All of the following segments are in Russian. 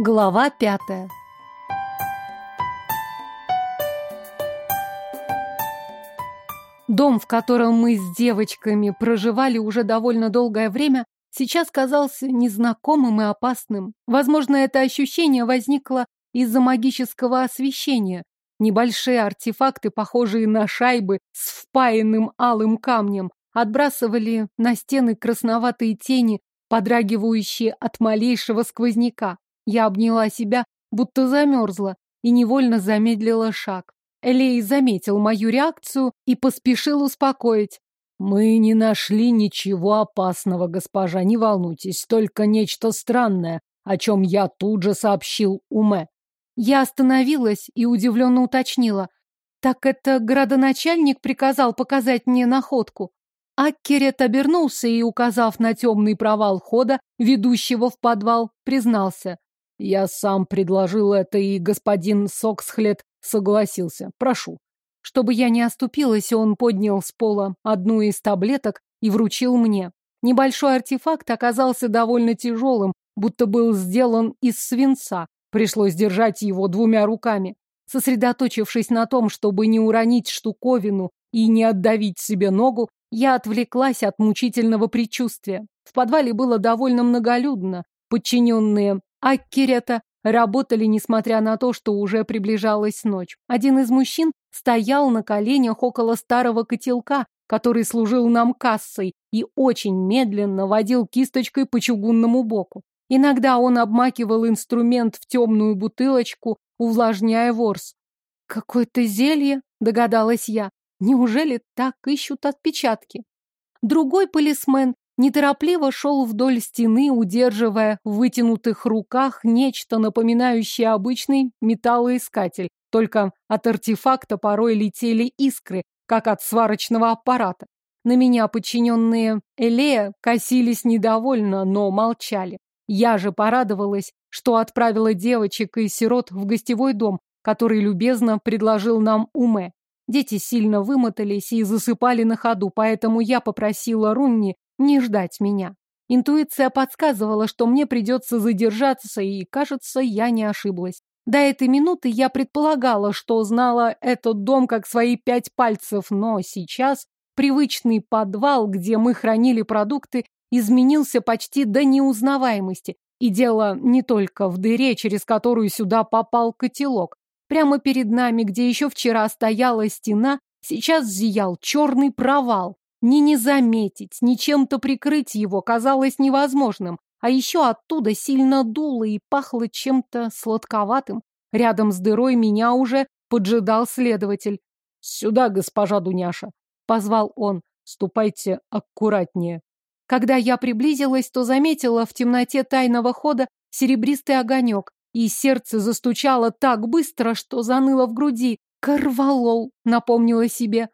Глава пятая. Дом, в котором мы с девочками проживали уже довольно долгое время, сейчас казался незнакомым и опасным. Возможно, это ощущение возникло из-за магического освещения. Небольшие артефакты, похожие на шайбы с впаянным алым камнем, отбрасывали на стены красноватые тени, подрагивающие от малейшего сквозняка. Я обняла себя, будто замерзла, и невольно замедлила шаг. Элей заметил мою реакцию и поспешил успокоить. «Мы не нашли ничего опасного, госпожа, не волнуйтесь, только нечто странное, о чем я тут же сообщил Уме». Я остановилась и удивленно уточнила. «Так это градоначальник приказал показать мне находку?» Аккерет обернулся и, указав на темный провал хода, ведущего в подвал, признался. Я сам предложил это, и господин Соксхлет согласился. Прошу. Чтобы я не оступилась, он поднял с пола одну из таблеток и вручил мне. Небольшой артефакт оказался довольно тяжелым, будто был сделан из свинца. Пришлось держать его двумя руками. Сосредоточившись на том, чтобы не уронить штуковину и не отдавить себе ногу, я отвлеклась от мучительного предчувствия. В подвале было довольно многолюдно. Подчиненные Аккерета работали, несмотря на то, что уже приближалась ночь. Один из мужчин стоял на коленях около старого котелка, который служил нам кассой, и очень медленно водил кисточкой по чугунному боку. Иногда он обмакивал инструмент в темную бутылочку, увлажняя ворс. «Какое-то зелье», — догадалась я. «Неужели так ищут отпечатки?» Другой полисмен неторопливо шел вдоль стены, удерживая в вытянутых руках нечто напоминающее обычный металлоискатель. Только от артефакта порой летели искры, как от сварочного аппарата. На меня подчиненные Элея косились недовольно, но молчали. Я же порадовалась, что отправила девочек и сирот в гостевой дом, который любезно предложил нам Уме. Дети сильно вымотались и засыпали на ходу, поэтому я попросила Рунни не ждать меня. Интуиция подсказывала, что мне придется задержаться, и, кажется, я не ошиблась. До этой минуты я предполагала, что знала этот дом как свои пять пальцев, но сейчас привычный подвал, где мы хранили продукты, изменился почти до неузнаваемости. И дело не только в дыре, через которую сюда попал котелок. Прямо перед нами, где еще вчера стояла стена, сейчас зиял черный провал. Ни не заметить, ни чем-то прикрыть его казалось невозможным, а еще оттуда сильно дуло и пахло чем-то сладковатым. Рядом с дырой меня уже поджидал следователь. «Сюда, госпожа Дуняша!» — позвал он. «Ступайте аккуратнее». Когда я приблизилась, то заметила в темноте тайного хода серебристый огонек, и сердце застучало так быстро, что заныло в груди. «Корвалол!» — напомнила себе.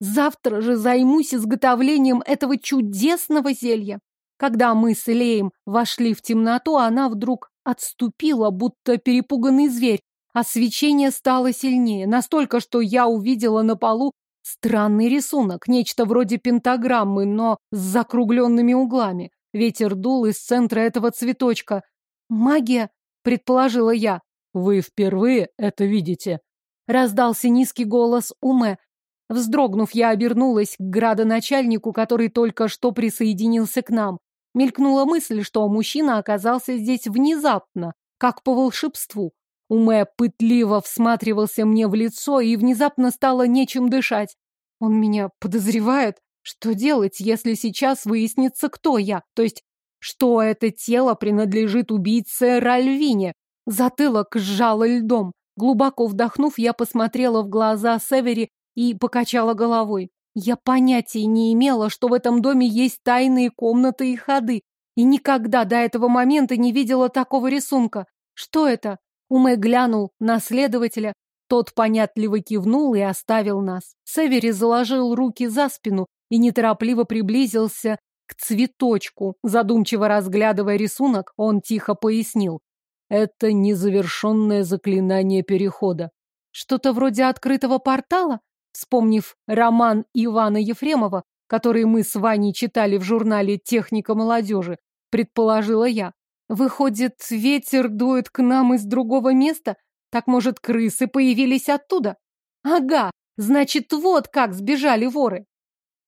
Завтра же займусь изготовлением этого чудесного зелья. Когда мы с Элеем вошли в темноту, она вдруг отступила, будто перепуганный зверь, а свечение стало сильнее, настолько, что я увидела на полу странный рисунок, нечто вроде пентаграммы, но с закругленными углами. Ветер дул из центра этого цветочка. «Магия?» — предположила я. «Вы впервые это видите?» Раздался низкий голос Уме, Вздрогнув, я обернулась к градоначальнику, который только что присоединился к нам. Мелькнула мысль, что мужчина оказался здесь внезапно, как по волшебству. Уме пытливо всматривался мне в лицо, и внезапно стало нечем дышать. Он меня подозревает? Что делать, если сейчас выяснится, кто я? То есть, что это тело принадлежит убийце Ральвине? Затылок сжало льдом. Глубоко вдохнув, я посмотрела в глаза Севери и покачала головой. Я понятия не имела, что в этом доме есть тайные комнаты и ходы, и никогда до этого момента не видела такого рисунка. Что это? Умэ глянул на следователя. Тот понятливо кивнул и оставил нас. Севери заложил руки за спину и неторопливо приблизился к цветочку. Задумчиво разглядывая рисунок, он тихо пояснил. Это незавершенное заклинание перехода. Что-то вроде открытого портала? Вспомнив роман Ивана Ефремова, который мы с Ваней читали в журнале «Техника молодежи», предположила я. Выходит, ветер дует к нам из другого места? Так, может, крысы появились оттуда? Ага, значит, вот как сбежали воры.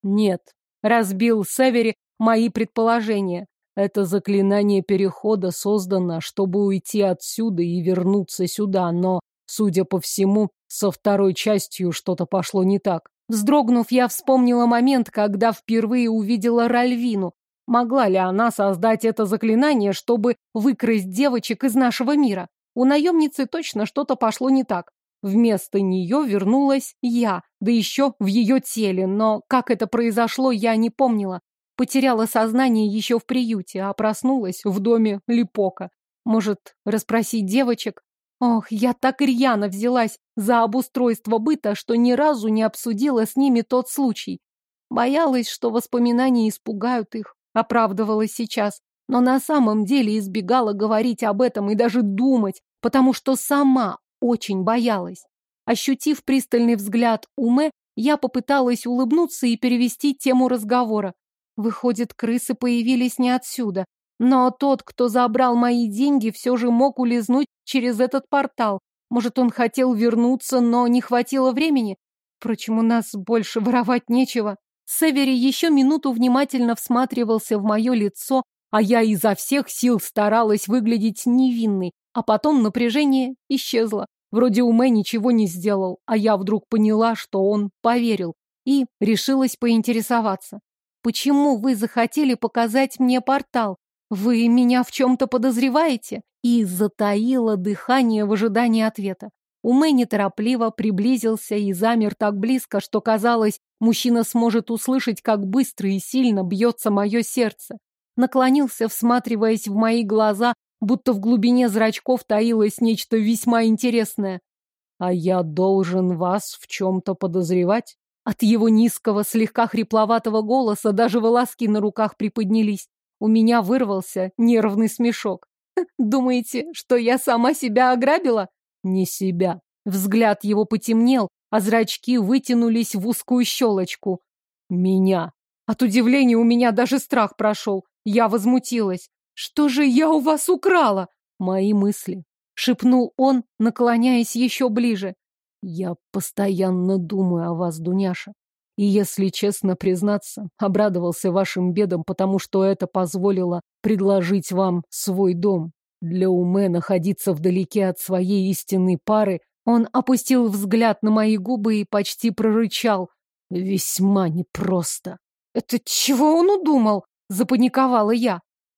Нет, разбил Севери мои предположения. Это заклинание перехода создано, чтобы уйти отсюда и вернуться сюда, но, судя по всему, со второй частью что-то пошло не так. Вздрогнув, я вспомнила момент, когда впервые увидела Ральвину. Могла ли она создать это заклинание, чтобы выкрасть девочек из нашего мира? У наемницы точно что-то пошло не так. Вместо нее вернулась я, да еще в ее теле, но как это произошло, я не помнила. Потеряла сознание еще в приюте, а проснулась в доме Липока. Может, расспросить девочек? Ох, я так рьяно взялась за обустройство быта, что ни разу не обсудила с ними тот случай. Боялась, что воспоминания испугают их, оправдывалась сейчас, но на самом деле избегала говорить об этом и даже думать, потому что сама очень боялась. Ощутив пристальный взгляд Уме, я попыталась улыбнуться и перевести тему разговора. Выходит, крысы появились не отсюда. Но тот, кто забрал мои деньги, все же мог улизнуть через этот портал. Может, он хотел вернуться, но не хватило времени? Впрочем, у нас больше воровать нечего. Севери еще минуту внимательно всматривался в мое лицо, а я изо всех сил старалась выглядеть невинной, а потом напряжение исчезло. Вроде Уме ничего не сделал, а я вдруг поняла, что он поверил, и решилась поинтересоваться. «Почему вы захотели показать мне портал? Вы меня в чем-то подозреваете?» И затаила дыхание в ожидании ответа. Уме неторопливо приблизился и замер так близко, что казалось, мужчина сможет услышать, как быстро и сильно бьется мое сердце. Наклонился, всматриваясь в мои глаза, будто в глубине зрачков таилось нечто весьма интересное. «А я должен вас в чем-то подозревать?» От его низкого, слегка хрипловатого голоса даже волоски на руках приподнялись. У меня вырвался нервный смешок. «Думаете, что я сама себя ограбила?» «Не себя». Взгляд его потемнел, а зрачки вытянулись в узкую щелочку. «Меня». От удивления у меня даже страх прошел. Я возмутилась. «Что же я у вас украла?» «Мои мысли», — шепнул он, наклоняясь еще ближе. «Я постоянно думаю о вас, Дуняша. И, если честно признаться, обрадовался вашим бедам, потому что это позволило предложить вам свой дом. Для Уме находиться вдалеке от своей истинной пары, он опустил взгляд на мои губы и почти прорычал. Весьма непросто. «Это чего он удумал?» — запаниковала я.